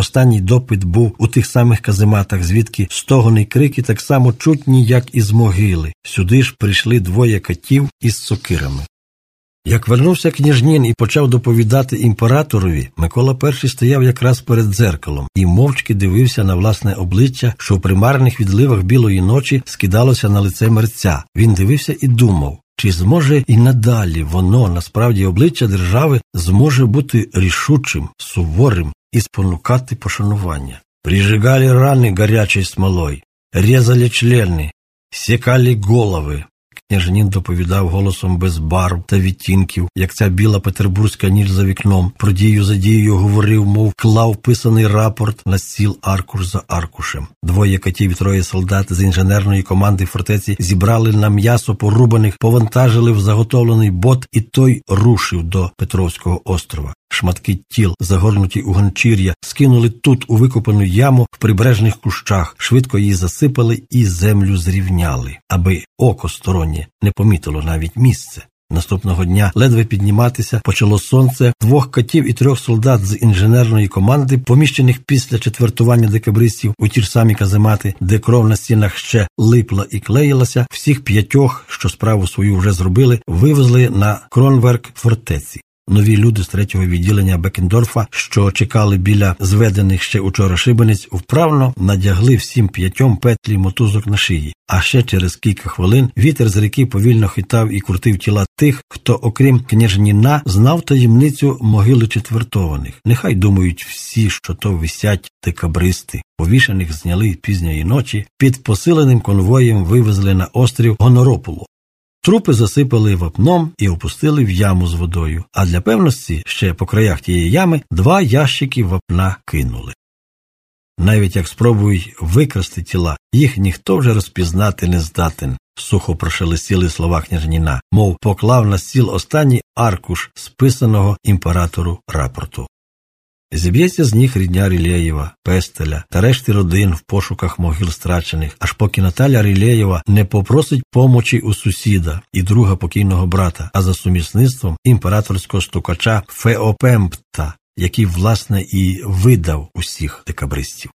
Останній допит був у тих самих казематах, звідки стогони й крики так само чутні, як із могили. Сюди ж прийшли двоє катів із сокирами. Як вернувся княжнін і почав доповідати імператорові, Микола І стояв якраз перед дзеркалом і мовчки дивився на власне обличчя, що в примарних відливах білої ночі скидалося на лице мерця. Він дивився і думав, чи зможе і надалі воно, насправді, обличчя держави, зможе бути рішучим, суворим і спонукати пошанування. Прижигали рани гарячою смолою, резали члени, сікали голови, Княжнін доповідав голосом без барв та відтінків, як ця біла петербурзька ніч за вікном. Про дію за дією говорив, мов клав писаний рапорт на стіл аркуш за аркушем. Двоє катів і троє солдат з інженерної команди фортеці зібрали на м'ясо порубаних, повантажили в заготовлений бот, і той рушив до Петровського острова. Шматки тіл, загорнуті у ганчір'я, скинули тут у викопану яму в прибережних кущах, швидко її засипали і землю зрівняли, аби око стороннє не помітило навіть місце. Наступного дня ледве підніматися почало сонце двох катів і трьох солдат з інженерної команди, поміщених після четвертування декабристів у ті ж самі каземати, де кров на стінах ще липла і клеїлася. Всіх п'ятьох, що справу свою вже зробили, вивезли на кронверк фортеці. Нові люди з третього відділення Бекендорфа, що чекали біля зведених ще учора шибениць, вправно надягли всім п'ятьом петлі мотузок на шиї. А ще через кілька хвилин вітер з ріки повільно хитав і крутив тіла тих, хто, окрім княжніна, знав таємницю могили четвертованих. Нехай думають всі, що то висять декабристи. Повішених зняли пізньої ночі, під посиленим конвоєм вивезли на острів Гонорополу. Трупи засипали вапном і опустили в яму з водою, а для певності ще по краях тієї ями два ящики вапна кинули. Навіть як спробують викрасти тіла, їх ніхто вже розпізнати не здатен, сухо прошелестіли слова княжніна, мов поклав на стіл останній аркуш списаного імператору рапорту. Зіб'ється з ніг рідня Рілєєва, Пестеля та решти родин в пошуках могил страчених, аж поки Наталя Рілеєва не попросить помочі у сусіда і друга покійного брата, а за сумісництвом імператорського стукача Феопемпта, який, власне, і видав усіх декабристів.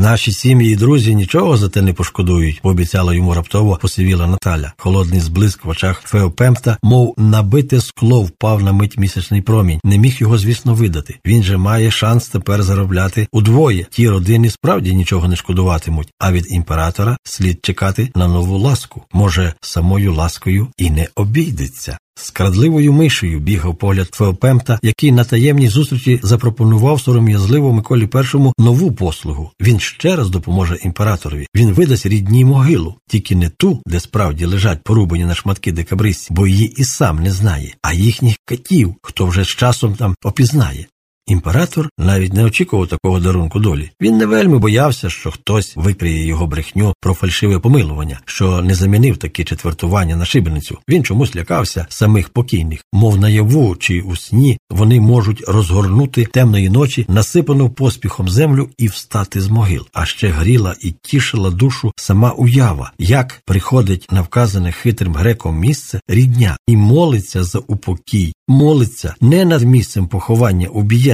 Наші сім'ї і друзі нічого за те не пошкодують, пообіцяла йому раптово посивіла Наталя. Холодний зблиск в очах Феопемта, мов набите скло впав на мить місячний промінь. Не міг його, звісно, видати. Він же має шанс тепер заробляти удвоє. Ті родини справді нічого не шкодуватимуть, а від імператора слід чекати на нову ласку. Може, самою ласкою і не обійдеться. Скрадливою мишею бігав погляд Феопемта, який на таємній зустрічі запропонував сором'язливо Миколі І нову послугу. Він ще раз допоможе імператорові. Він видасть рідній могилу, тільки не ту, де справді лежать порубані на шматки декабристів, бо її і сам не знає, а їхніх катів, хто вже з часом там опізнає. Імператор навіть не очікував такого дарунку долі. Він не вельми боявся, що хтось викриє його брехню про фальшиве помилування, що не замінив таке четвертування на шибеницю. Він чомусь лякався самих покійних, мов наяву чи у сні вони можуть розгорнути темної ночі, насипану поспіхом землю і встати з могил. А ще гріла і тішила душу сама уява, як приходить на вказане хитрим греком місце рідня і молиться за упокій, молиться не над місцем поховання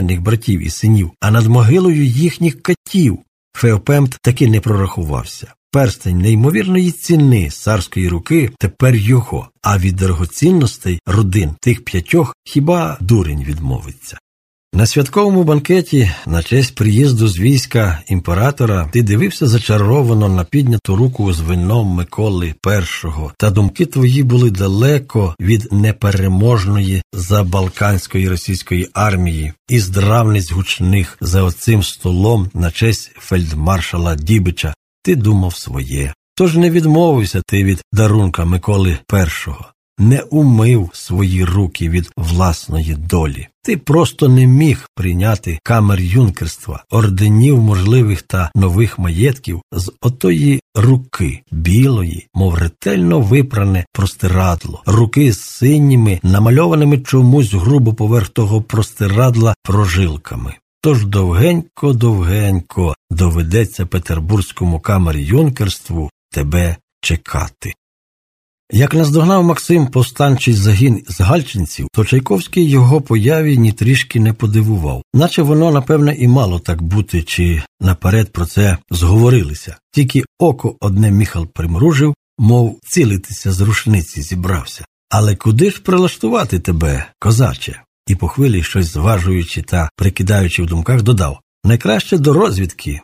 убієнних братів і синів, а над могилою їхніх катів. Феопемт таки не прорахувався. Перстень неймовірної ціни царської руки тепер його, а від дорогоцінностей родин тих п'ятьох хіба дурень відмовиться. На святковому банкеті, на честь приїзду з війська імператора, ти дивився зачаровано на підняту руку з вином Миколи І, та думки твої були далеко від непереможної забалканської російської армії і здравниць гучних за оцим столом на честь фельдмаршала Дібича. Ти думав своє. Тож не відмовився ти від дарунка Миколи І не умив свої руки від власної долі. Ти просто не міг прийняти камер юнкерства, орденів можливих та нових маєтків з отої руки білої, мов ретельно випране простирадло, руки з синіми, намальованими чомусь грубо поверх того простирадла прожилками. Тож довгенько, довгенько доведеться петербурзькому камері юнкерству тебе чекати. Як наздогнав Максим повстанчий загін з гальчинців, то Чайковський його появі ні трішки не подивував, наче воно, напевне, і мало так бути, чи наперед про це зговорилися. Тільки око одне міхал примружив, мов цілитися з рушниці зібрався. Але куди ж прилаштувати тебе, козаче? І по хвилі, щось зважуючи та прикидаючи в думках, додав найкраще до розвідки,